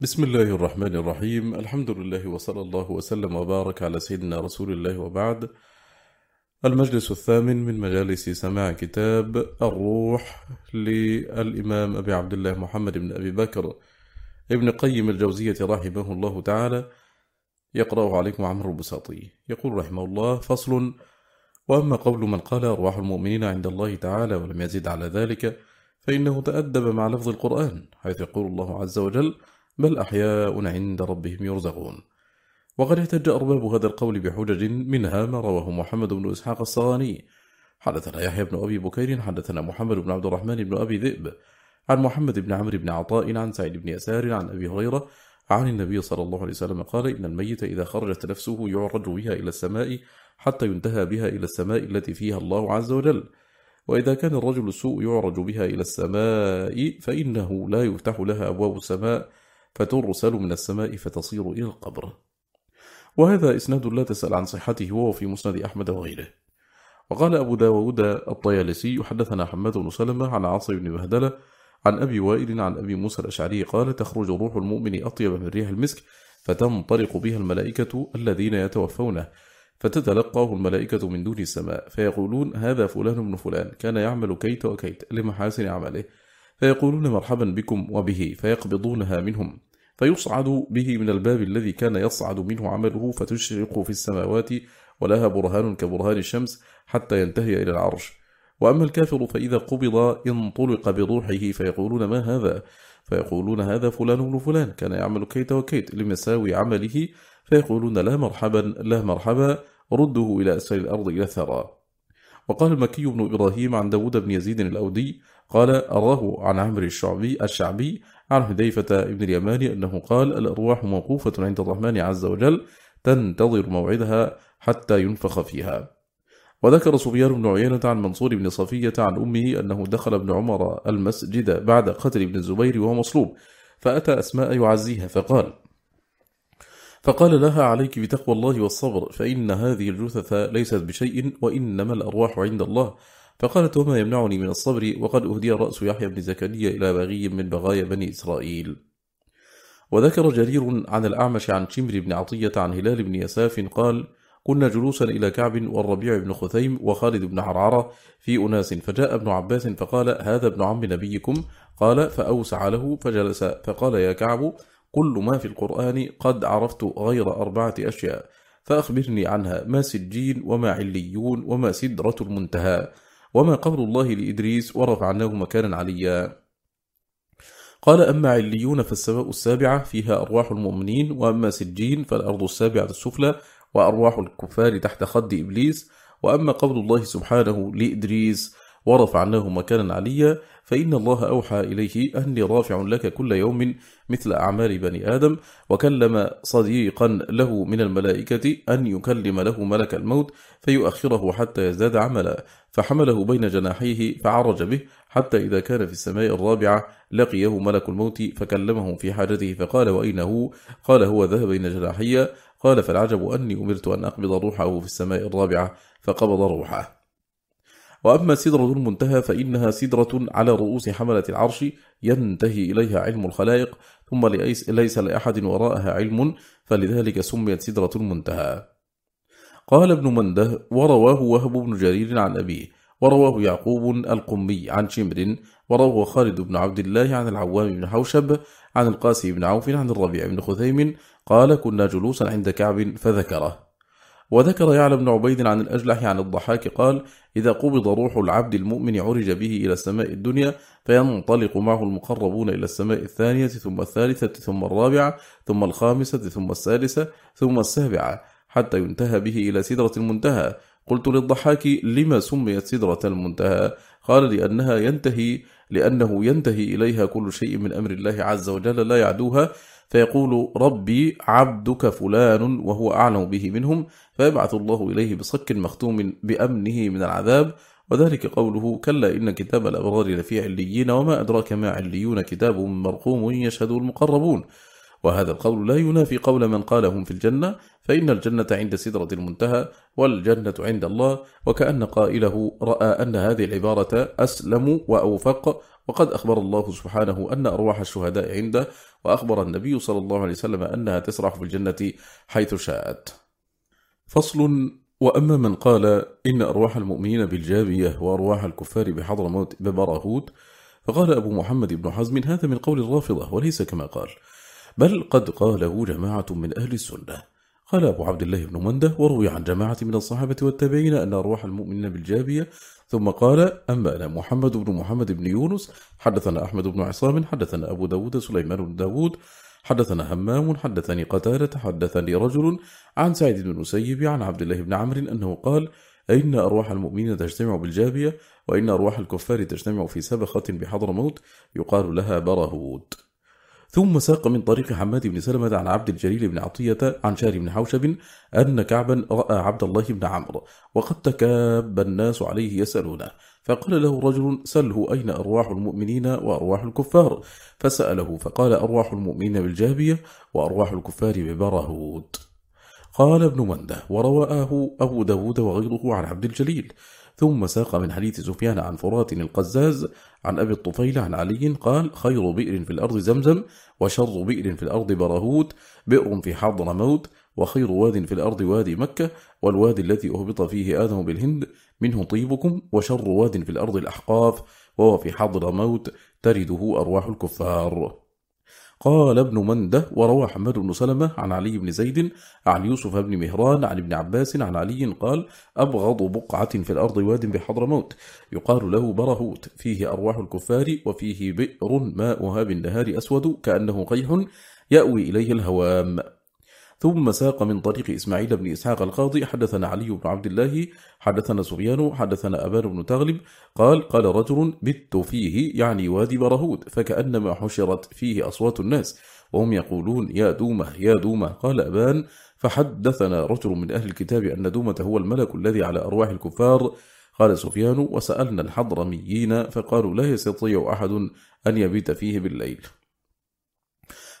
بسم الله الرحمن الرحيم. الحمد لله وصلى الله وسلم وبارك على سيدنا رسول الله وبعد. المجلس الثامن من مجالس سماع كتاب الروح للإمام أبي عبد الله محمد بن أبي بكر ابن قيم الجوزية رحمه الله تعالى. يقرأ عليكم عمرو البساطي يقول رحمه الله فصل وأما قول من قال أرواح المؤمنين عند الله تعالى ولم يزد على ذلك فإنه تأدب مع لفظ القرآن حيث يقول الله عز وجل بل أحياء عند ربهم يرزقون. وقد احتج أرباب هذا القول بحجج منها ما رواه محمد بن إسحاق الصغاني. حدثنا يحيى بن أبي بكير حدثنا محمد بن عبد الرحمن بن أبي ذئب. عن محمد بن عمرو بن عطاء عن سعيد بن يسار عن أبي هريرة عن النبي صلى الله عليه وسلم قال إن الميت إذا خرجت نفسه يعرج بها إلى السماء حتى ينتهى بها إلى السماء التي فيها الله عز وجل. وإذا كان الرجل السوء يعرج بها إلى السماء فإنه لا يفتح لها أبواب السماء فترسل من السماء فتصير إلى القبر. وهذا إسناد لا تسأل عن صحته وهو في مسند أحمد وغيره. وقال أبو داود الطيالسي حدثنا حماد بن سلمة عن عاصي بن بهدلة عن أبي وائل عن أبي موسى الأشعري قال تخرج روح المؤمن أطيب من ريح المسك فتنطلق بها الملائكة الذين يتوفونه فتتلقاه الملائكة من دون السماء فيقولون هذا فلان بن فلان كان يعمل كيت وكيت لمحاسن عمله فيقولون مرحبا بكم وبه فيقبضونها منهم. فيصعد به من الباب الذي كان يصعد منه عمله فتشرق في السماوات ولها برهان كبرهان الشمس حتى ينتهي إلى العرش. وأما الكافر فإذا قبض انطلق بروحه فيقولون ما هذا؟ فيقولون هذا فلان بن فلان. كان يعمل كيت وكيت لمساوي عمله. فيقولون لا مرحبا لا مرحبا. رده إلى أسفل الأرض إلى الثرى. وقال المكي بن إبراهيم عن داود بن يزيد الأودي قال أراه عن عمرو الشعبي الشعبي عن حذيفة ابن اليماني أنه قال الأرواح موقوفة عند الرحمن عز وجل تنتظر موعدها حتى ينفخ فيها. وذكر سفيان بن عيينة عن منصور بن صفية عن أمه أنه دخل ابن عمر المسجد بعد قتل ابن الزبير وهو مصلوب فأتى أسماء يعزيها فقال فقال لها عليك بتقوى الله والصبر فإن هذه الجثث ليست بشيء وإنما الأرواح عند الله فقالت وما يمنعني من الصبر وقد أهدي رأس يحيى بن زكريا إلى بغي من بغايا بني إسرائيل. وذكر جرير عن الأعمش عن شمر بن عطية عن هلال بن يساف قال كنا جلوسا إلى كعب والربيع بن خثيم وخالد بن عرعرة في أناس فجاء ابن عباس فقال هذا ابن عم نبيكم قال فأوسع له فجلس فقال يا كعب كل ما في القرآن قد عرفت غير أربعة أشياء فأخبرني عنها ما سجين وما عليون وما سدرة المنتهى وما قول الله لإدريس ورفعناه مكانا عليا. قال أما عليون فالسماء السابعة فيها أرواح المؤمنين وأما سجين فالأرض السابعة السفلى وأرواح الكفار تحت خد إبليس وأما قول الله سبحانه لإدريس ورفعناه مكانا عليا فإن الله أوحى إليه أني رافع لك كل يوم مثل أعمال بني آدم وكلم صديقا له من الملائكة أن يكلم له ملك الموت فيؤخره حتى يزداد عملا. فحمله بين جناحيه فعرج به حتى إذا كان في السماء الرابعة لقيه ملك الموت فكلمه في حاجته فقال وأين هو قال هو ذهب بين جناحية قال فالعجب أني أمرت أن أقبض روحه في السماء الرابعة فقبض روحه. وأما سدرة المنتهى فإنها سدرة على رؤوس حملة العرش ينتهي إليها علم الخلائق ثم ليس لأحد وراءها علم فلذلك سميت سدرة المنتهى. قال ابن منده ورواه وهب بن جرير عن أبيه ورواه يعقوب القمي عن شمر ورواه خالد بن عبد الله عن العوام بن حوشب عن القاسي بن عوف عن الربيع بن خثيم قال كنا جلوسا عند كعب فذكره. وذكر يعلى بن عبيد عن الأجلح عن الضحاك قال إذا قبض روح العبد المؤمن عرج به إلى السماء الدنيا فينطلق معه المقربون إلى السماء الثانية ثم الثالثة ثم الرابعة ثم الخامسة ثم السالسة ثم السابعة حتى ينتهى به إلى سدرة المنتهى. قلت للضحاك لما سميت سدرة المنتهى؟ قال لأنها ينتهي لأنه ينتهي إليها كل شيء من أمر الله عز وجل لا يعدوها. فيقول ربي عبدك فلان وهو أعلم به منهم. فيبعث الله إليه بصك مختوم بأمنه من العذاب. وذلك قوله كلا إن كتاب الأبرار لفي عليين وما أدراك ما عليون كتاب مرقوم يشهد المقربون. وهذا القول لا ينافي قول من قالهم في الجنة فإن الجنة عند سدرة المنتهى والجنة عند الله وكأن قائله رأى أن هذه العبارة أسلم وأوفق وقد أخبر الله سبحانه أن أرواح الشهداء عنده وأخبر النبي صلى الله عليه وسلم أنها تسرح في الجنة حيث شاءت. فصل وأما من قال إن أرواح المؤمنين بالجابية وأرواح الكفار بحضر موت ببراهوت فقال أبو محمد بن حزم هذا من قول الرافضة وليس كما قال. بل قد قاله جماعة من أهل السنة. قال أبو عبد الله بن منده وروي عن جماعة من الصحابة والتابعين أن أرواح المؤمنين بالجابية. ثم قال أما أنا محمد بن محمد بن يونس حدثنا أحمد بن عصام حدثنا أبو داود سليمان بن داود حدثنا همام حدثني قتالة حدثني رجل عن سعيد بن مسيب عن عبد الله بن عمرو أنه قال إن أرواح المؤمنين تجتمع بالجابية وإن أرواح الكفار تجتمع في سبخة بحضر موت يقال لها برهود ثم ساق من طريق حماد بن سلمة عن عبد الجليل بن عطية عن شار بن حوشب أن كعبا رأى عبد الله بن عمرو وقد تكاب الناس عليه يسألونه فقال له رجل سله أين أرواح المؤمنين وأرواح الكفار؟ فسأله فقال أرواح المؤمنين بالجابية وأرواح الكفار ببرهود قال ابن منده ورواه أبو داود وغيره عن عبد الجليل. ثم ساق من حديث سفيان عن فرات القزاز عن أبي الطفيل عن علي قال خير بئر في الأرض زمزم وشر بئر في الأرض برهوت بئر في حضر موت وخير واد في الأرض وادي مكة والوادي الذي أهبط فيه آدم بالهند منه طيبكم وشر واد في الأرض الأحقاف وهو في حضر موت ترده أرواح الكفار. قال ابن منده وروى حماد بن سلمة عن علي بن زيد عن يوسف بن مهران عن ابن عباس عن علي قال أبغض بقعة في الأرض واد بحضرموت يقال له برهوت. فيه أرواح الكفار وفيه بئر ماؤها بالنهار أسود كأنه قيح يأوي إليه الهوام. ثم ساق من طريق إسماعيل بن إسحاق القاضي حدثنا علي بن عبد الله حدثنا سفيان حدثنا أبان بن تغلب قال قال رجل بت فيه يعني وادي برهود فكأنما حشرت فيه أصوات الناس وهم يقولون يا دومة يا دومة. قال أبان فحدثنا رجل من أهل الكتاب أن دومة هو الملك الذي على أرواح الكفار. قال سفيان وسألنا الحضرميين فقالوا لا يستطيع أحد أن يبيت فيه بالليل.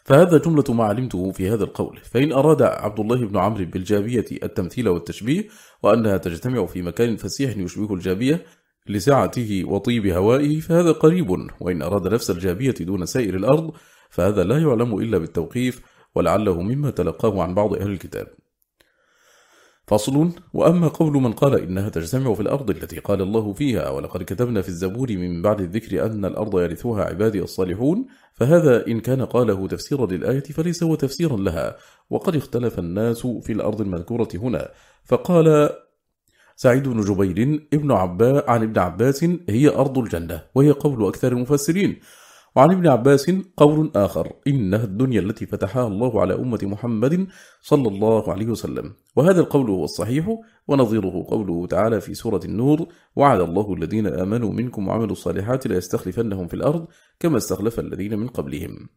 فهذا جملة ما علمته في هذا القول. فإن أراد عبد الله بن عمرو بالجابية التمثيل والتشبيه وأنها تجتمع في مكان فسيح يشبه الجابية لسعته وطيب هوائه فهذا قريب. وإن أراد نفس الجابية دون سائر الأرض فهذا لا يعلم إلا بالتوقيف ولعله مما تلقاه عن بعض أهل الكتاب. فصل. وأما قول من قال إنها تجتمع في الأرض التي قال الله فيها ولقد كتبنا في الزبور من بعد الذكر أن الأرض يرثوها عبادي الصالحون فهذا إن كان قاله تفسيرا للآية فليس هو تفسيرا لها. وقد اختلف الناس في الأرض المذكورة هنا. فقال سعيد بن جبير ابن عبا عن ابن عباس هي أرض الجنة وهي قول أكثر المفسرين. وعن ابن عباس قول آخر إنها الدنيا التي فتحها الله على أمة محمد صلى الله عليه وسلم. وهذا القول هو الصحيح ونظيره قوله تعالى في سورة النور وعد الله الذين آمنوا منكم وعملوا الصالحات لا يستخلفنهم في الأرض كما استخلف الذين من قبلهم.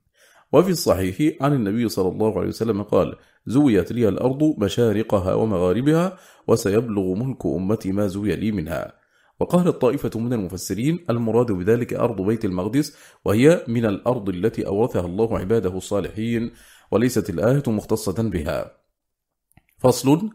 وفي الصحيح عن النبي صلى الله عليه وسلم قال زويت لي الأرض مشارقها ومغاربها وسيبلغ ملك أمتي ما زوي لي منها. وقال طائفة من المفسرين المراد بذلك أرض بيت المقدس وهي من الأرض التي أورثها الله عباده الصالحين وليست الآية مختصة بها. فصل.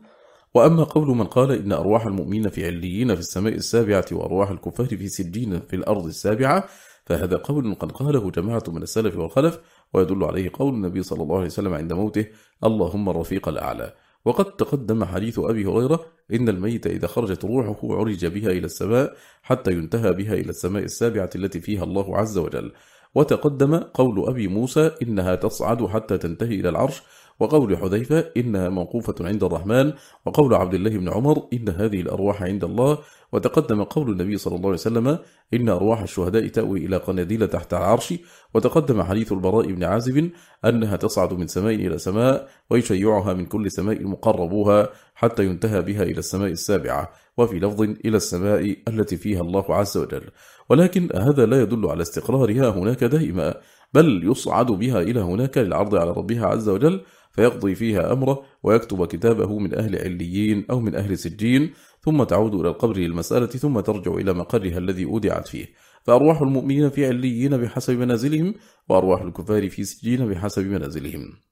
وأما قول من قال إن أرواح المؤمنين في عليين في السماء السابعة وأرواح الكفار في سجين في الأرض السابعة فهذا قول قد قاله جماعة من السلف والخلف ويدل عليه قول النبي صلى الله عليه وسلم عند موته اللهم الرفيق الأعلى. وقد تقدم حديث أبي هريرة إن الميت إذا خرجت روحه عرج بها إلى السماء حتى ينتهى بها إلى السماء السابعة التي فيها الله عز وجل. وتقدم قول أبي موسى إنها تصعد حتى تنتهي إلى العرش وقول حذيفة إنها موقوفة عند الرحمن وقول عبد الله بن عمر إن هذه الأرواح عند الله وتقدم قول النبي صلى الله عليه وسلم إن أرواح الشهداء تأوي إلى قناديل تحت العرش وتقدم حديث البراء بن عازب أنها تصعد من سماء إلى سماء ويشيعها من كل سماء مقربوها حتى ينتهى بها إلى السماء السابعة وفي لفظ إلى السماء التي فيها الله عز وجل. ولكن هذا لا يدل على استقرارها هناك دائما بل يصعد بها إلى هناك للعرض على ربها عز وجل فيقضي فيها أمره ويكتب كتابه من أهل عليين أو من أهل سجين ثم تعود إلى القبر للمسألة ثم ترجع إلى مقرها الذي أودعت فيه. فأرواح المؤمنين في عليين بحسب منازلهم وأرواح الكفار في سجين بحسب منازلهم.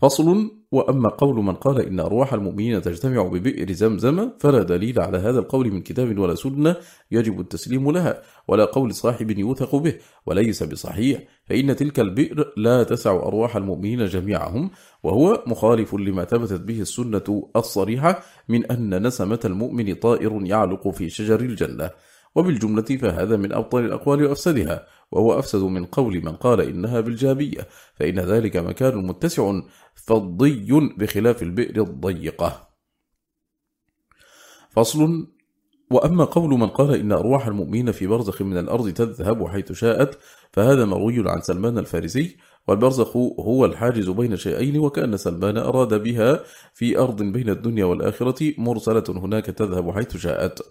فصل وأما قول من قال إن أرواح المؤمنين تجتمع ببئر زمزم فلا دليل على هذا القول من كتاب ولا سنة يجب التسليم لها ولا قول صاحب يوثق به وليس بصحيح فإن تلك البئر لا تسع أرواح المؤمنين جميعهم وهو مخالف لما ثبتت به السنة الصريحة من أن نسمة المؤمن طائر يعلق في شجر الجنة وبالجملة فهذا من أبطال الأقوال وأفسدها وهو أفسد من قول من قال إنها بالجابية فإن ذلك مكان متسع فضي بخلاف البئر الضيقة. فصل وأما قول من قال إن أرواح المؤمنين في برزخ من الأرض تذهب حيث شاءت فهذا مروي عن سلمان الفارسي والبرزخ هو الحاجز بين شيئين وكأن سلمان أراد بها في أرض بين الدنيا والآخرة مرسلة هناك تذهب حيث شاءت.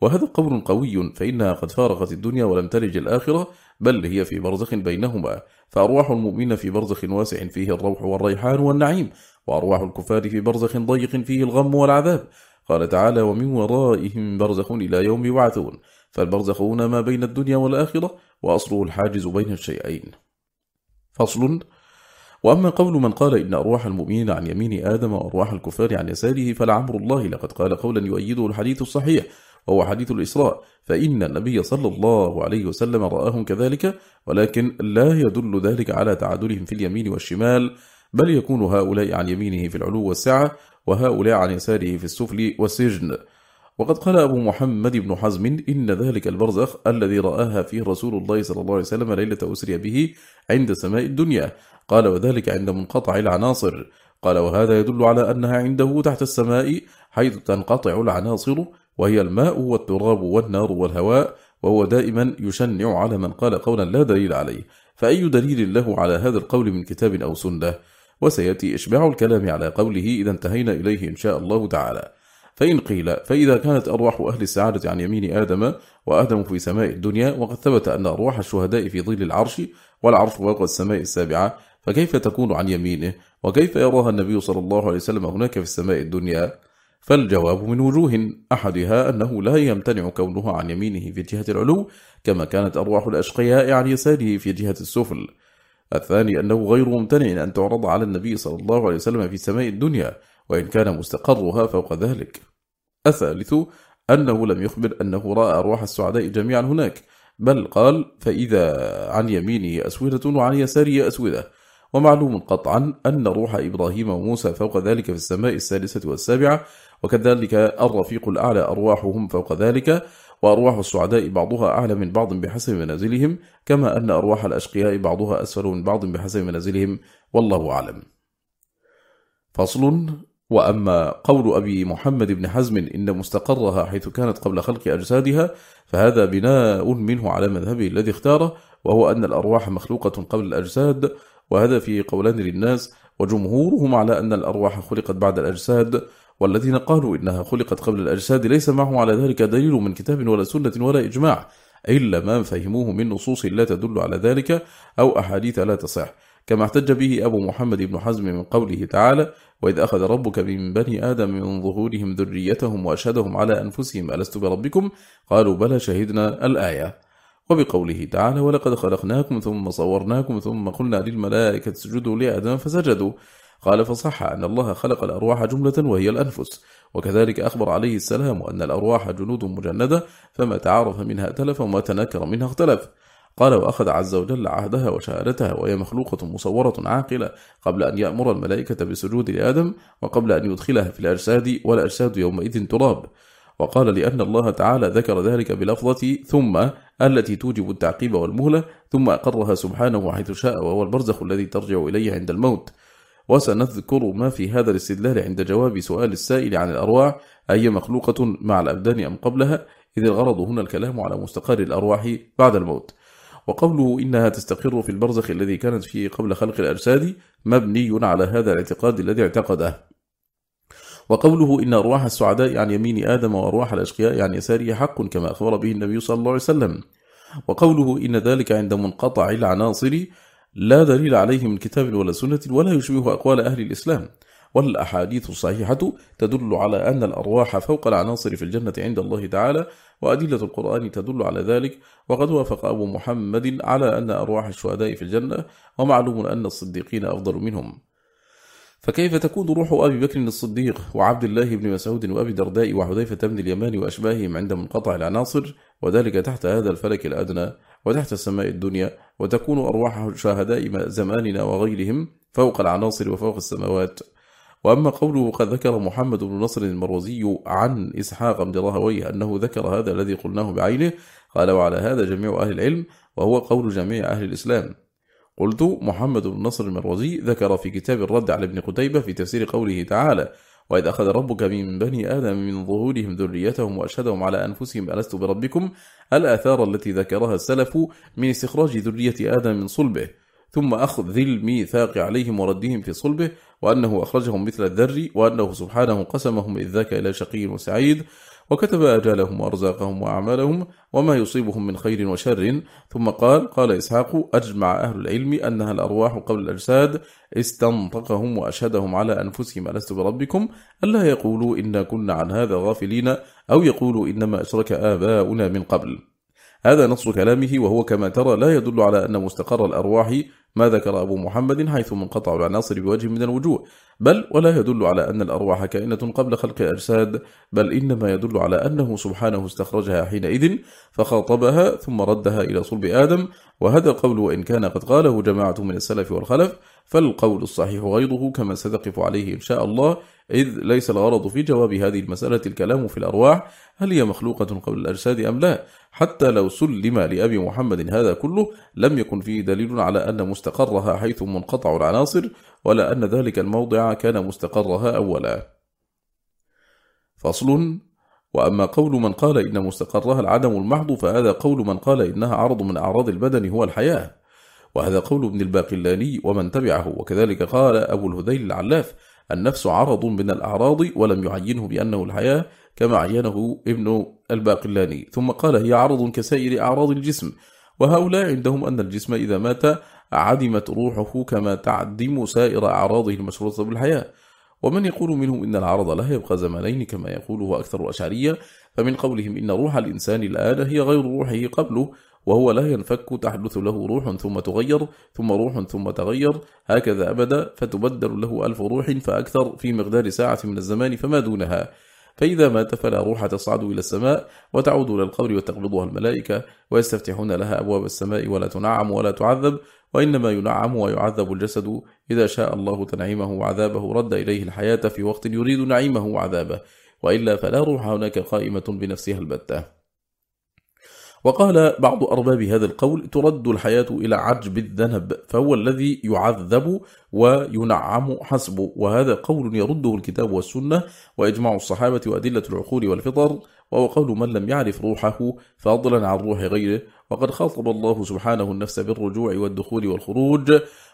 وهذا قول قوي فإنها قد فارقت الدنيا ولم تلج الآخرة بل هي في برزخ بينهما. فأرواح المؤمن في برزخ واسع فيه الروح والريحان والنعيم وأرواح الكفار في برزخ ضيق فيه الغم والعذاب. قال تعالى ومن ورائهم برزخ إلى يوم يبعثون فالبرزخ هنا ما بين الدنيا والآخرة وأصله الحاجز بين الشيئين. فصل. وأما قول من قال إن أرواح المؤمنين عن يمين آدم وأرواح الكفار عن يساره فلعمر الله. لقد قال قولا يؤيده الحديث الصحيح. وهو حديث الإسراء. فإن النبي صلى الله عليه وسلم رآهم كذلك ولكن لا يدل ذلك على تعادلهم في اليمين والشمال بل يكون هؤلاء عن يمينه في العلو والسعة وهؤلاء عن يساره في السفل والسجن. وقد قال أبو محمد بن حزم إن ذلك البرزخ الذي رآها فيه رسول الله صلى الله عليه وسلم ليلة أسري به عند سماء الدنيا. قال وذلك عند منقطع العناصر قال وهذا يدل على أنها عنده تحت السماء حيث تنقطع العناصر وهي الماء والتراب والنار والهواء وهو دائما يشنع على من قال قولا لا دليل عليه. فأي دليل له على هذا القول من كتاب أو سنة؟ وسيأتي إشباع الكلام على قوله إذا انتهينا إليه إن شاء الله تعالى. فإن قيل فإذا كانت أرواح أهل السعادة عن يمين آدم وآدم في سماء الدنيا وقد ثبت أن أرواح الشهداء في ظل العرش والعرش فوق السماء السابعة فكيف تكون عن يمينه؟ وكيف يراها النبي صلى الله عليه وسلم هناك في السماء الدنيا؟ فالجواب من وجوه أحدها أنه لا يمتنع كونه عن يمينه في جهة العلو كما كانت أرواح الأشقياء عن يساره في جهة السفل. الثاني أنه غير ممتنع أن تعرض على النبي صلى الله عليه وسلم في سماء الدنيا وإن كان مستقرها فوق ذلك. الثالث أنه لم يخبر أنه رأى أرواح السعداء جميعا هناك بل قال فإذا عن يمينه أسودة وعن يساره أسودة ومعلوم قطعا أن روح إبراهيم وموسى فوق ذلك في السماء السادسة والسابعة وكذلك الرفيق الأعلى أرواحهم فوق ذلك وأرواح السعداء بعضها أعلى من بعض بحسب منازلهم كما أن أرواح الأشقياء بعضها أسفل من بعض بحسب منازلهم والله أعلم. فصل. وأما قول أبي محمد بن حزم إن مستقرها حيث كانت قبل خلق أجسادها فهذا بناء منه على مذهبه الذي اختاره وهو أن الأرواح مخلوقة قبل الأجساد وهذا في قولان للناس وجمهورهم على أن الأرواح خلقت بعد الأجساد والذين قالوا إنها خلقت قبل الأجساد ليس معهم على ذلك دليل من كتاب ولا سنة ولا إجماع إلا ما فهموه من نصوص لا تدل على ذلك أو أحاديث لا تصح كما احتج به أبو محمد بن حزم من قوله تعالى وإذ أخذ ربك من بني آدم من ظهورهم ذريتهم وأشهدهم على أنفسهم ألست بربكم؟ قالوا بلى شهدنا الآية. وبقوله تعالى ولقد خلقناكم ثم صورناكم ثم قلنا للملائكة اسجدوا لآدم فسجدوا. قال فصح أن الله خلق الأرواح جملة وهي الأنفس وكذلك أخبر عليه السلام أن الأرواح جنود مجندة فما تعارف منها تلف وما تنكر منها اختلف. قال وأخذ عز وجل عهدها وشهادتها وهي مخلوقة مصورة عاقلة قبل أن يأمر الملائكة بسجود لآدم وقبل أن يدخلها في الأجساد والأجساد يومئذ تراب. وقال لأن الله تعالى ذكر ذلك بلفظة ثم التي توجب التعقيب والمهلة ثم أقرها سبحانه حيث شاء وهو البرزخ الذي ترجع إليه عند الموت. وسنذكر ما في هذا الاستدلال عند جواب سؤال السائل عن الأرواح أي مخلوقة مع الأبدان أم قبلها؟ إذ الغرض هنا الكلام على مستقر الأرواح بعد الموت. وقوله إنها تستقر في البرزخ الذي كانت فيه قبل خلق الأجساد مبني على هذا الاعتقاد الذي اعتقده. وقوله إن أرواح السعداء عن يمين آدم وأرواح الأشقياء عن يساره حق كما أخبر به النبي صلى الله عليه وسلم. وقوله إن ذلك عند منقطع العناصر لا دليل عليه من كتاب ولا سنة ولا يشبه أقوال أهل الإسلام. والأحاديث الصحيحة تدل على أن الأرواح فوق العناصر في الجنة عند الله تعالى وأدلة القرآن تدل على ذلك. وقد وافق أبو محمد على أن أرواح الشهداء في الجنة ومعلوم أن الصديقين أفضل منهم. فكيف تكون روح أبي بكر الصديق وعبد الله بن مسعود وأبي درداء وحذيفة بن اليمان وأشباههم عند منقطع العناصر وذلك تحت هذا الفلك الأدنى؟ وتحت السماء الدنيا وتكون أرواح شهداء زماننا وغيرهم فوق العناصر وفوق السماوات. وأما قوله قد ذكر محمد بن نصر المروزي عن إسحاق بن راهويه أنه ذكر هذا الذي قلناه بعينه قال وعلى هذا جميع أهل العلم وهو قول جميع أهل الإسلام. قلت محمد بن نصر المروزي ذكر في كتاب الرد على ابن قتيبة في تفسير قوله تعالى وإذ أخذ ربك من بني آدم من ظهورهم ذريتهم وأشهدهم على أنفسهم ألست بربكم؟ الآثار التي ذكرها السلف من استخراج ذرية آدم من صلبه ثم أخذ ذي الميثاق عليهم وردهم في صلبه وأنه أخرجهم مثل الذر وأنه سبحانه قسمهم إذ ذاك إلى شقي وسعيد. وكتب أجالهم وأرزاقهم وأعمالهم وما يصيبهم من خير وشر. ثم قال قال إسحاق أجمع أهل العلم أنها الأرواح قبل الأجساد استنطقهم وأشهدهم على أنفسهم ألست بربكم؟ ألا يقولوا إنا كنا عن هذا غافلين أو يقولوا إنما أشرك آباؤنا من قبل. هذا نص كلامه وهو كما ترى لا يدل على أن مستقر الأرواح ما ذكر أبو محمد حيث منقطع العناصر بوجه من الوجوه. بل ولا يدل على أن الأرواح كائنة قبل خلق أجساد بل إنما يدل على أنه سبحانه استخرجها حينئذ فخاطبها ثم ردها إلى صلب آدم. وهذا القول وإن كان قد قاله جماعة من السلف والخلف فالقول الصحيح غيره كما ستقف عليه إن شاء الله إذ ليس الغرض في جواب هذه المسألة الكلام في الأرواح هل هي مخلوقة قبل الأجساد أم لا؟ حتى لو سلم لأبي محمد هذا كله لم يكن فيه دليل على أن مستقرها حيث منقطع العناصر ولا أن ذلك الموضع كان مستقرها أولا. فصل. وأما قول من قال إن مستقرها العدم المحض فهذا قول من قال إنها عرض من أعراض البدن هو الحياة. وهذا قول ابن الباقلاني ومن تبعه. وكذلك قال أبو الهذيل العلاف النفس عرض من الأعراض ولم يعينه بأنه الحياة كما عينه ابن الباقلاني. ثم قال هي عرض كسائر أعراض الجسم وهؤلاء عندهم أن الجسم إذا مات عدمت روحه كما تعدم سائر أعراضه المشروطة بالحياة. ومن يقول منهم إن العرض لا يبقى زمانين كما يقوله أكثر أشعرية فمن قولهم إن روح الإنسان الآن هي غير روحه قبله وهو لا ينفك تحدث له روح ثم تغير ثم روح ثم تغير هكذا أبدا فتبدل له ألف روح فأكثر في مقدار ساعة من الزمان فما دونها. فإذا مات فلا روح تصعد إلى السماء وتعود إلى القبر وتقبضها الملائكة ويستفتحون لها أبواب السماء ولا تنعم ولا تعذب وإنما ينعم ويعذب الجسد إذا شاء الله تنعيمه وعذابه رد إليه الحياة في وقت يريد نعيمه وعذابه وإلا فلا روح هناك قائمة بنفسها البتة. وقال بعض أرباب هذا القول ترد الحياة إلى عجب الذنب فهو الذي يعذب وينعم حسب وهذا قول يرده الكتاب والسنة وإجماع الصحابة وأدلة العقول والفطر. وهو قول من لم يعرف روحه فضلا عن روح غيره. وقد خاطب الله سبحانه النفس بالرجوع والدخول والخروج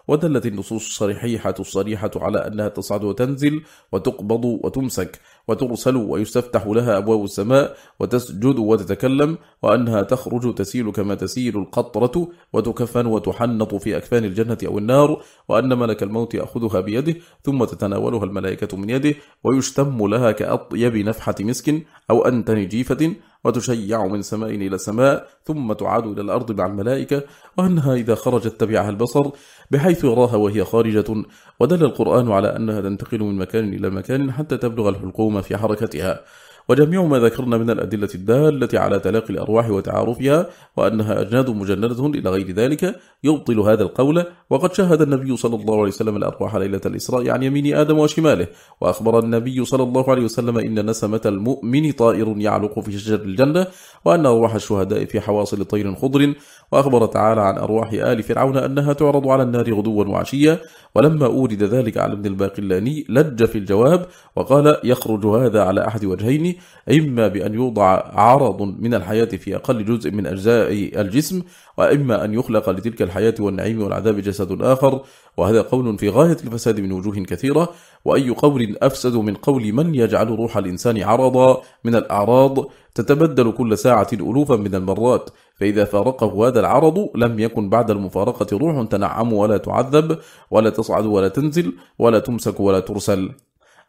ودلت النصوص الصريحة الصريحة على أنها تصعد وتنزل وتقبض وتمسك وترسل ويستفتح لها أبواب السماء وتسجد وتتكلم وأنها تخرج تسيل كما تسيل القطرة وتكفن وتحنط في أكفان الجنة أو النار وأن ملك الموت يأخذها بيده ثم تتناولها الملائكة من يده ويشتم لها كأطيب نفحة مسك أو أنتن جيفة وتشيع من سماء إلى سماء ثم تعاد إلى الأرض مع الملائكة وأنها إذا خرجت تبعها البصر بحيث يراها وهي خارجة. ودل القرآن على أنها تنتقل من مكان إلى مكان حتى تبلغ الحلقوم في حركتها. وجميع ما ذكرنا من الأدلة الدالة على تلاقي الأرواح وتعارفها وأنها أجناد مجندة إلى غير ذلك يبطل هذا القول. وقد شهد النبي صلى الله عليه وسلم الأرواح ليلة الإسراء عن يمين آدم وشماله. وأخبر النبي صلى الله عليه وسلم إن نسمة المؤمن طائر يعلق في شجر الجنة وأن أرواح الشهداء في حواصل طير خضر وأخبر تعالى عن أرواح آل فرعون أنها تعرض على النار غدوا وعشيا ولما أورد ذلك على ابن الباقلاني لج في الجواب وقال يخرج هذا على أحد وجهين إما بأن يوضع عرض من الحياة في أقل جزء من أجزاء الجسم وإما أن يخلق لتلك الحياة والنعيم والعذاب جسد آخر وهذا قول في غاية الفساد من وجوه كثيرة وأي قول أفسد من قول من يجعل روح الإنسان عرضا من الأعراض تتبدل كل ساعة ألوفا من المرات. فإذا فارقه هذا العرض لم يكن بعد المفارقة روح تنعم ولا تعذب ولا تصعد ولا تنزل ولا تمسك ولا ترسل.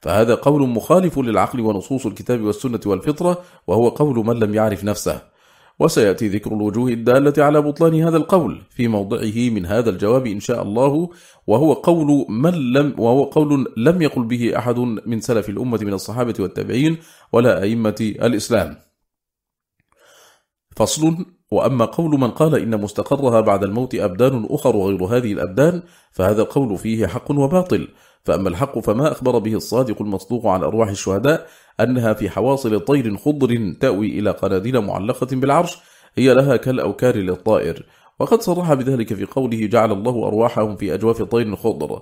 فهذا قول مخالف للعقل ونصوص الكتاب والسنة والفطرة وهو قول من لم يعرف نفسه. وسيأتي ذكر الوجوه الدالة على بطلان هذا القول في موضعه من هذا الجواب إن شاء الله وهو قول من لم وهو قول لم يقل به أحد من سلف الأمة من الصحابة والتابعين ولا أئمة الإسلام. فصل وأما قول من قال إن مستقرها بعد الموت أبدان أخر غير هذه الأبدان فهذا القول فيه حق وباطل فأما الحق فما أخبر به الصادق المصدوق عن أرواح الشهداء أنها في حواصل طير خضر تأوي إلى قناديل معلقة بالعرش هي لها كالأوكار للطائر. وقد صرح بذلك في قوله جعل الله أرواحهم في أجواف طير خضر.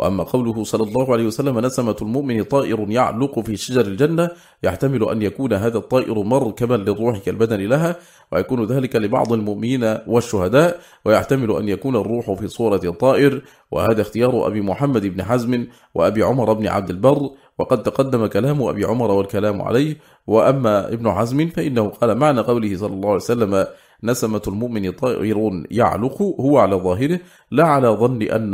وأما قوله صلى الله عليه وسلم نسمة المؤمن طائر يعلق في شجر الجنة يحتمل أن يكون هذا الطائر مركبا لروح كالبدن لها ويكون ذلك لبعض المؤمنين والشهداء ويحتمل أن يكون الروح في صورة الطائر وهذا اختيار أبي محمد بن حزم وأبي عمر بن عبد البر وقد تقدم كلام أبي عمر والكلام عليه وأما ابن حزم فإنه قال معنى قوله صلى الله عليه وسلم نسمة المؤمن طائر يعلق هو على ظاهره لا على ظن أن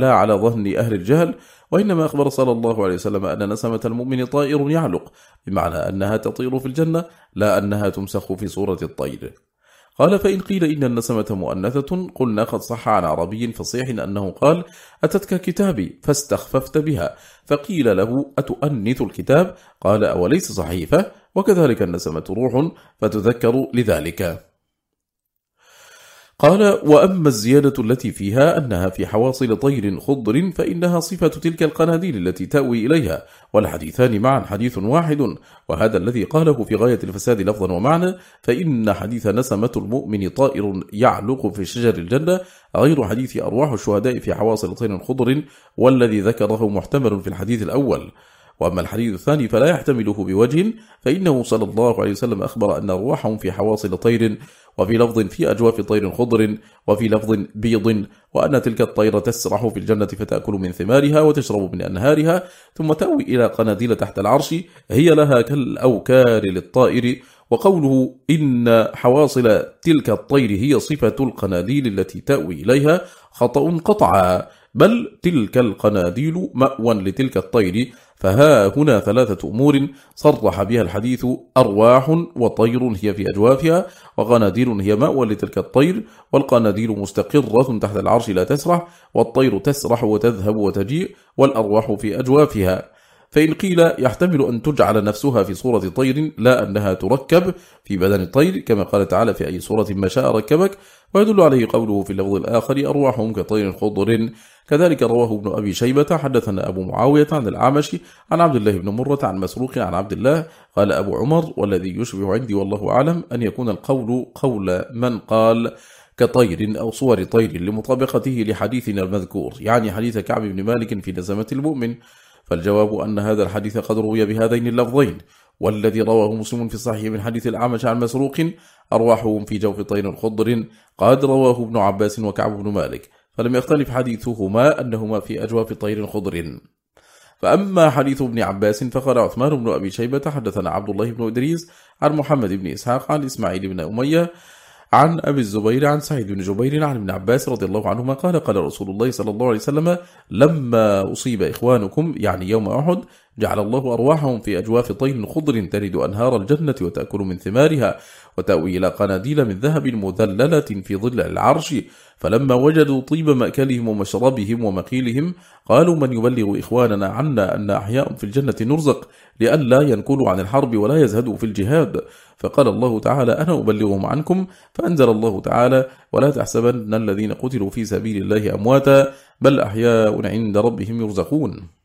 لا على ظن أهل الجهل وإنما أخبر صلى الله عليه وسلم أن نسمة المؤمن طائر يعلق بمعنى أنها تطير في الجنة لا أنها تمسخ في صورة الطير. قال فإن قيل إن النسمة مؤنثة قلنا قد صح عن عربي فصيح أنه قال أتتك كتابي فاستخففت بها فقيل له أتؤنث الكتاب؟ قال أوليس صحيفة؟ وكذلك النسمة روح فتذكر لذلك. قال وأما الزيادة التي فيها أنها في حواصل طير خضر فإنها صفة تلك القناديل التي تأوي إليها والحديثان معا حديث واحد وهذا الذي قاله في غاية الفساد لفظا ومعنى فإن حديث نسمة المؤمن طائر يعلق في شجر الجنة غير حديث أرواح الشهداء في حواصل طير خضر والذي ذكره محتمل في الحديث الأول. وأما الحديث الثاني فلا يحتمله بوجه فإنه صلى الله عليه وسلم أخبر أن أرواحهم في حواصل طير وفي لفظ في أجواف طير خضر وفي لفظ بيض وأن تلك الطير تسرح في الجنة فتأكل من ثمارها وتشرب من أنهارها ثم تأوي إلى قناديل تحت العرش هي لها كالأوكار للطائر وقوله إن حواصل تلك الطير هي صفة القناديل التي تأوي إليها خطأ قطعا بل تلك القناديل مأوى لتلك الطير فها هنا ثلاثة أمور صرح بها الحديث أرواح وطير هي في أجوافها وقناديل هي مأوى لتلك الطير والقناديل مستقرة تحت العرش لا تسرح والطير تسرح وتذهب وتجيء والأرواح في أجوافها فإن قيل يحتمل أن تجعل نفسها في صورة طير لا أنها تركب في بدن الطير كما قال تعالى في أي صورة ما شاء ركبك ويدل عليه قوله في اللفظ الآخر أرواحهم كطير خضر كذلك رواه ابن أبي شيبة حدثنا أبو معاوية عن العامش عن عبد الله بن مرة عن مسروق عن عبد الله قال أبو عمر والذي يشبه عندي والله أعلم أن يكون القول قول من قال كطير أو صور طير لمطابقته لحديثنا المذكور يعني حديث كعب بن مالك في نزمة المؤمن فالجواب أن هذا الحديث قد روي بهذين اللفظين والذي رواه مسلم في الصحيح من حديث الأعمش عن مسروق أرواحهم في جوف طير خضر قد رواه ابن عباس وكعب بن مالك. فلم يختلف حديثهما أنهما في أجواف طير خضر. فأما حديث ابن عباس فقال عثمان بن أبي شيبة حدثنا عبد الله بن إدريس عن محمد بن إسحاق عن إسماعيل بن أمية عن أبي الزبير عن سعيد بن جبير عن ابن عباس رضي الله عنهما قال قال رسول الله صلى الله عليه وسلم لما أصيب إخوانكم يعني يوم أحد جعل الله أرواحهم في أجواف طين خضر ترد أنهار الجنة وتأكل من ثمارها وتأوي إلى قناديل من ذهب مذللة في ظل العرش. فلما وجدوا طيب مأكلهم ومشربهم ومقيلهم قالوا من يبلغ إخواننا عنا أن أحياء في الجنة نرزق لئلا ينكلوا عن الحرب ولا يزهدوا في الجهاد. فقال الله تعالى أنا أبلغهم عنكم؟ فأنزل الله تعالى ولا تحسبن الذين قتلوا في سبيل الله أمواتا بل أحياء عند ربهم يرزقون.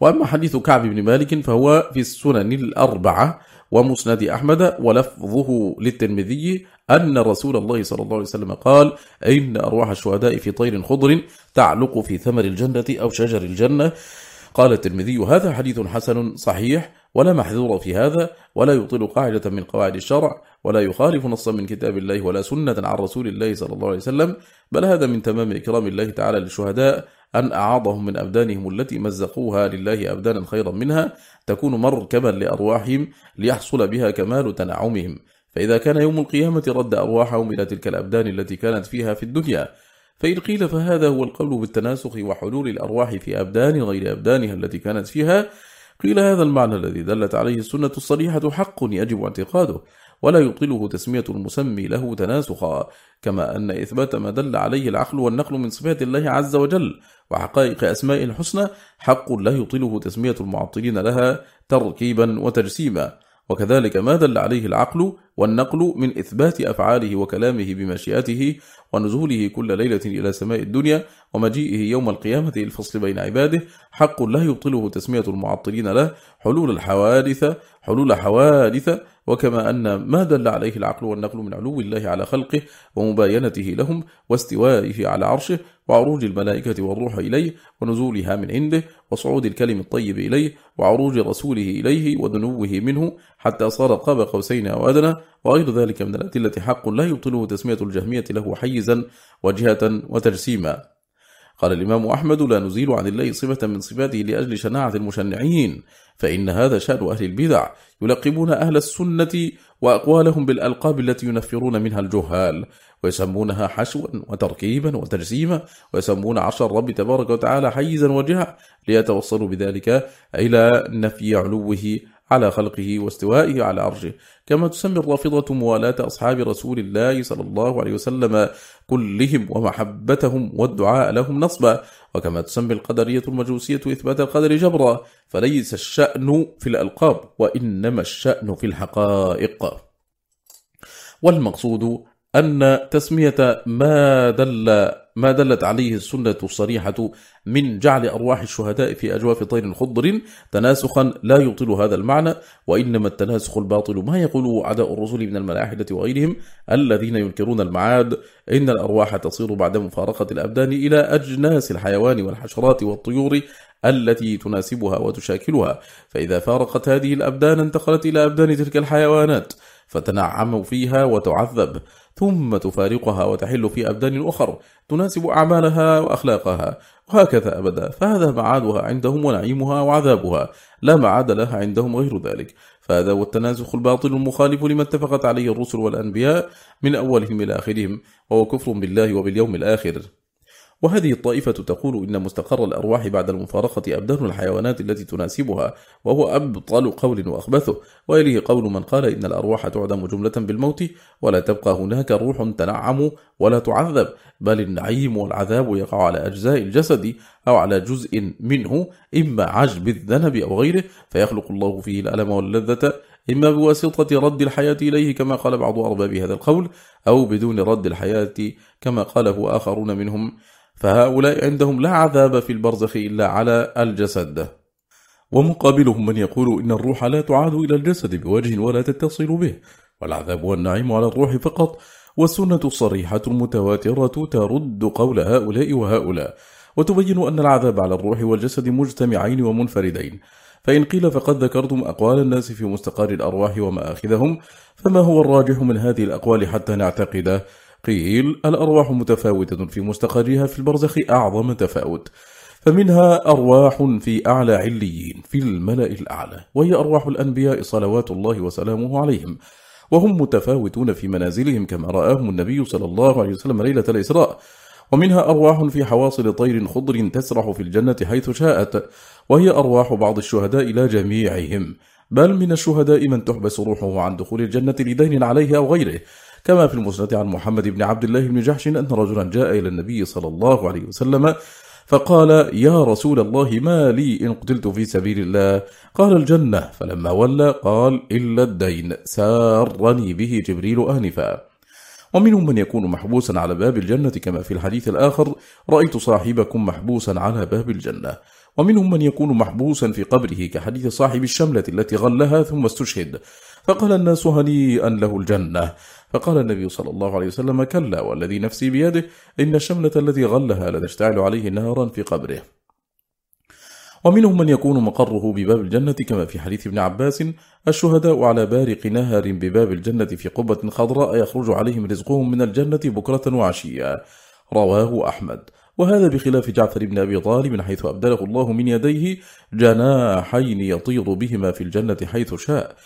وأما حديث كعب بن مالك فهو في السنن الأربعة ومسند أحمد ولفظه للترمذي أن رسول الله صلى الله عليه وسلم قال إن أرواح الشهداء في طير خضر تعلق في ثمر الجنة أو شجر الجنة. قال الترمذي هذا حديث حسن صحيح ولا محذور في هذا ولا يطيل قاعدة من قواعد الشرع ولا يخالف نصا من كتاب الله ولا سنة عن رسول الله صلى الله عليه وسلم بل هذا من تمام إكرام الله تعالى للشهداء أن أعاضهم من أبدانهم التي مزقوها لله أبدانا خيرا منها تكون مركبا لأرواحهم ليحصل بها كمال تنعمهم. فإذا كان يوم القيامة رد أرواحهم إلى تلك الأبدان التي كانت فيها في الدنيا فإن قيل فهذا هو القول بالتناسخ وحلول الأرواح في أبدان غير أبدانها التي كانت فيها قيل هذا المعنى الذي دلت عليه السنة الصريحة حق يجب اعتقاده ولا يبطله تسمية المسمي له تناسخا كما أن إثبات ما دل عليه العقل والنقل من صفات الله عز وجل وحقائق أسماء الحسنى حق لا يبطله تسمية المعطلين لها تركيبا وتجسيما. وكذلك ما دل عليه العقل والنقل من إثبات أفعاله وكلامه بمشيئته ونزوله كل ليلة إلى سماء الدنيا ومجيئه يوم القيامة الفصل بين عباده حق لا يبطله تسمية المعطلين له حلول الحوادث حلول حوادث وكما أن ما دل عليه العقل والنقل من علو الله على خلقه ومباينته لهم واستوائه على عرشه وعروج الملائكة والروح إليه ونزولها من عنده وصعود الكلم الطيب إليه وعروج رسوله إليه ودنوه منه حتى صار قاب قوسين أو أدنى وغير ذلك من الأدلة حق لا يبطله تسمية الجهمية له حيزا وجهة وتجسيما. قال الإمام أحمد لا نزيل عن الله صفة من صفاته لأجل شناعة المشنعين فإن هذا شأن أهل البدع يلقبون أهل السنة وأقوالهم بالألقاب التي ينفرون منها الجهال ويسمونها حشوا وتركيبا وتجسيما ويسمون عرش الرب تبارك وتعالى حيزا وجهة ليتوصلوا بذلك إلى نفي علوه على خلقه واستوائه على عرشه. كما تسمي الرافضة موالاة أصحاب رسول الله صلى الله عليه وسلم كلهم ومحبتهم والدعاء لهم نصبا. وكما تسمي القدرية المجوسية إثبات القدر جبرا. فليس الشأن في الألقاب وإنما الشأن في الحقائق. والمقصود أن تسمية ما دل ما دلت عليه السنة الصريحة من جعل أرواح الشهداء في أجواف طير خضر تناسخا لا يطل هذا المعنى وإنما التناسخ الباطل ما يقوله عداء الرسل من الملاحدة وغيرهم الذين ينكرون المعاد. إن الأرواح تصير بعد مفارقة الأبدان إلى أجناس الحيوان والحشرات والطيور التي تناسبها وتشاكلها. فإذا فارقت هذه الأبدان انتقلت إلى أبدان تلك الحيوانات. فتنعم فيها وتعذب ثم تفارقها وتحل في أبدان أخر تناسب أعمالها وأخلاقها. وهكذا أبدا. فهذا معادها عندهم ونعيمها وعذابها. لا معاد لها عندهم غير ذلك. فهذا هو التنازخ الباطل المخالف لما اتفقت عليه الرسل والأنبياء من أولهم إلى آخرهم وهو كفر بالله وباليوم الآخر. وهذه الطائفة تقول إن مستقر الأرواح بعد المفارقة أبدان الحيوانات التي تناسبها وهو أبطل قول وأخبثه. وإليه قول من قال إن الأرواح تعدم جملة بالموت ولا تبقى هناك روح تنعم ولا تعذب بل النعيم والعذاب يقع على أجزاء الجسد أو على جزء منه إما عجب الذنب أو غيره. فيخلق الله فيه الألم واللذة إما بواسطة رد الحياة إليه كما قال بعض أرباب هذا القول أو بدون رد الحياة كما قاله آخرون منهم. فهؤلاء عندهم لا عذاب في البرزخ إلا على الجسد. ومقابلهم من يقول إن الروح لا تعاد إلى الجسد بوجه ولا تتصل به والعذاب والنعيم على الروح فقط. والسنة الصريحة المتواترة ترد قول هؤلاء وهؤلاء. وتبين أن العذاب على الروح والجسد مجتمعين ومنفردين. فإن قيل فقد ذكرتم أقوال الناس في مستقار الأرواح ومآخذهم فما هو الراجح من هذه الأقوال حتى نعتقده؟ قيل الأرواح متفاوتة في مستقرها في البرزخ أعظم تفاوت. فمنها أرواح في أعلى عليين في الملأ الأعلى وهي أرواح الأنبياء صلوات الله وسلامه عليهم. وهم متفاوتون في منازلهم كما رآهم النبي صلى الله عليه وسلم ليلة الإسراء. ومنها أرواح في حواصل طير خضر تسرح في الجنة حيث شاءت وهي أرواح بعض الشهداء لا جميعهم. بل من الشهداء من تحبس روحه عن دخول الجنة لدين عليه أو غيره. كما في المسند عن محمد بن عبد الله بن جحش أن رجلا جاء إلى النبي صلى الله عليه وسلم فقال يا رسول الله ما لي إن قتلت في سبيل الله؟ قال الجنة. فلما ولى قال إلا الدين سارني به جبريل آنفا. ومنهم من يكون محبوسا على باب الجنة كما في الحديث الآخر رأيت صاحبكم محبوسا على باب الجنة. ومنهم من يكون محبوسا في قبره كحديث صاحب الشملة التي غلها ثم استشهد. فقال الناس هنيئا له الجنة. فقال النبي صلى الله عليه وسلم كلا والذي نفسي بيده إن الشملة التي غلها لتشتعل عليه نارا في قبره. ومنهم من يكون مقره بباب الجنة كما في حديث ابن عباس الشهداء على بارق نهر بباب الجنة في قبة خضراء يخرج عليهم رزقهم من الجنة بكرة وعشية. رواه أحمد. وهذا بخلاف جعفر بن أبي طالب حيث أبدله الله من يديه جناحين يطير بهما في الجنة حيث شاء.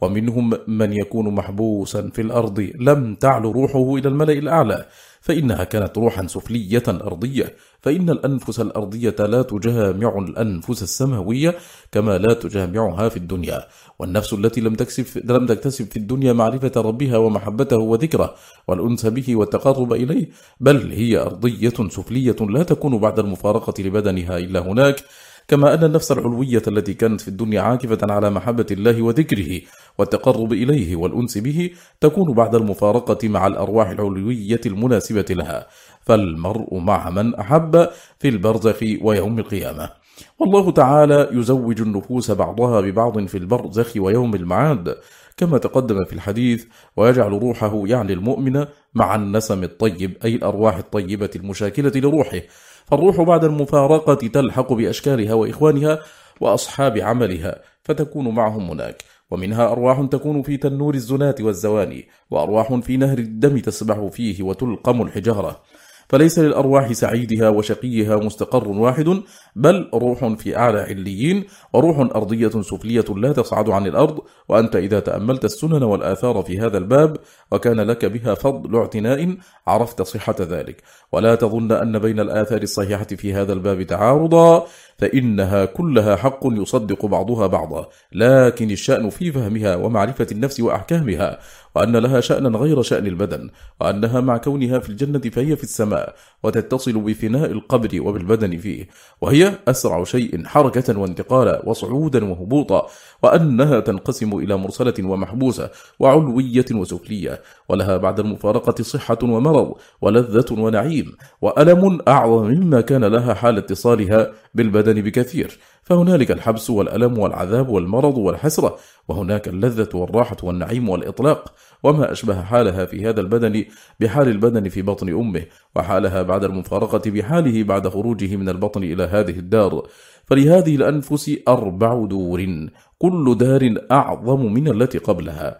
ومنهم من يكون محبوسا في الأرض لم تعل روحه إلى الملأ الأعلى. فإنها كانت روحا سفلية أرضية فإن الأنفس الأرضية لا تجامع الأنفس السماوية كما لا تجامعها في الدنيا. والنفس التي لم تكسب لم تكتسب في الدنيا معرفة ربها ومحبته وذكره والأنس به والتقرب إليه بل هي أرضية سفلية لا تكون بعد المفارقة لبدنها إلا هناك. كما أن النفس العلوية التي كانت في الدنيا عاكفة على محبة الله وذكره والتقرب إليه والأنس به تكون بعد المفارقة مع الأرواح العلوية المناسبة لها. فالمرء مع من أحب في البرزخ ويوم القيامة. والله تعالى يزوج النفوس بعضها ببعض في البرزخ ويوم المعاد. كما تقدم في الحديث ويجعل روحه يعني المؤمن مع النسم الطيب أي الأرواح الطيبة المشاكلة لروحه. فالروح بعد المفارقة تلحق بأشكالها وإخوانها وأصحاب عملها فتكون معهم هناك. ومنها أرواح تكون في تنور الزنات والزواني وأرواح في نهر الدم تسبح فيه وتلقم الحجارة. فليس للأرواح سعيدها وشقيها مستقر واحد بل روح في أعلى عليين وروح أرضية سفلية لا تصعد عن الأرض وأنت إذا تأملت السنن والآثار في هذا الباب وكان لك بها فضل اعتناء عرفت صحة ذلك. ولا تظن أن بين الآثار الصحيحة في هذا الباب تعارضا فإنها كلها حق يصدق بعضها بعضا. لكن الشأن في فهمها ومعرفة النفس وأحكامها وأن لها شأنا غير شأن البدن وأنها مع كونها في الجنة فهي في السماء وتتصل بفناء القبر وبالبدن فيه. وهي أسرع شيء حركة وانتقالا وصعودا وهبوطا وأنها تنقسم إلى مرسلة ومحبوسة وعلوية وسفلية ولها بعد المفارقة صحة ومرض ولذة ونعيم وألم أعظم مما كان لها حال اتصالها بالبدن بكثير فهنالك الحبس والألم والعذاب والمرض والحسرة وهناك اللذة والراحة والنعيم والإطلاق. وما أشبه حالها في هذا البدن بحال البدن في بطن أمه وحالها بعد المفارقة بحاله بعد خروجه من البطن إلى هذه الدار. فلهذه الأنفس أربع دور كل دار أعظم من التي قبلها.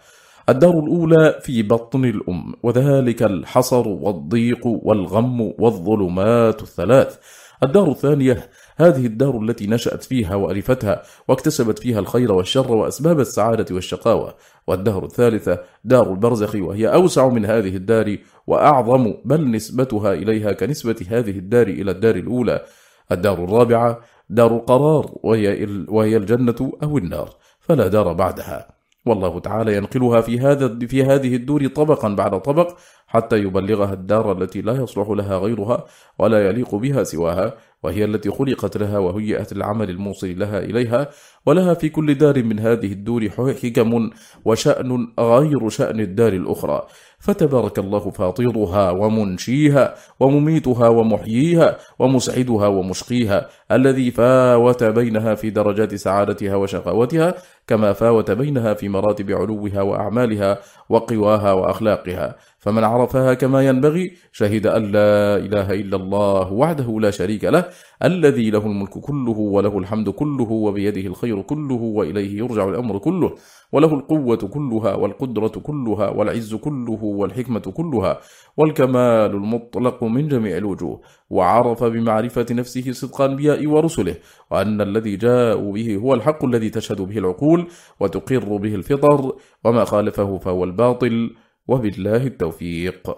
الدار الأولى في بطن الأم وذلك الحصر والضيق والغم والظلمات الثلاث. الدار الثانية هذه الدار التي نشأت فيها وألفتها واكتسبت فيها الخير والشر وأسباب السعادة والشقاوة. والدهر الثالثة دار البرزخ وهي أوسع من هذه الدار وأعظم بل نسبتها إليها كنسبة هذه الدار إلى الدار الأولى. الدار الرابعة دار القرار وهي, وهي الجنة أو النار. فلا دار بعدها. والله تعالى ينقلها في هذا في هذه الدور طبقا بعد طبق حتى يبلغها الدار التي لا يصلح لها غيرها ولا يليق بها سواها. وهي التي خلقت لها وهيئت العمل الموصل لها إليها ولها في كل دار من هذه الدور حكم وشأن غير شأن الدار الأخرى. فتبارك الله فاطرها ومنشيها ومميتها ومحييها ومسعدها ومشقيها الذي فاوت بينها في درجات سعادتها وشقاوتها كما فاوت بينها في مراتب علوها وأعمالها وقواها وأخلاقها. فمن عرفها كما ينبغي شهد أن لا إله إلا الله وحده لا شريك له الذي له الملك كله وله الحمد كله وبيده الخير كله وإليه يرجع الأمر كله وله القوة كلها والقدرة كلها والعز كله والحكمة كلها والكمال المطلق من جميع الوجوه وعرف بمعرفة نفسه صدق أنبياء ورسله وأن الذي جاء به هو الحق الذي تشهد به العقول وتقر به الفطر وما خالفه فهو الباطل. وبالله التوفيق.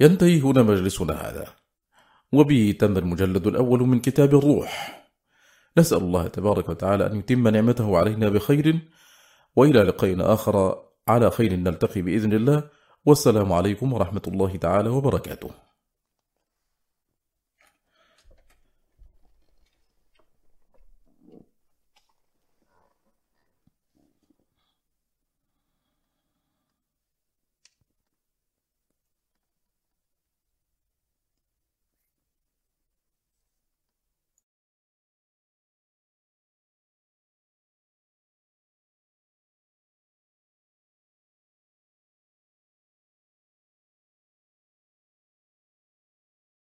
ينتهي هنا مجلسنا هذا. وبه تم المجلد الأول من كتاب الروح. نسأل الله تبارك وتعالى أن يتم نعمته علينا بخير وإلى لقينا آخر. على خير نلتقي بإذن الله. والسلام عليكم ورحمة الله تعالى وبركاته.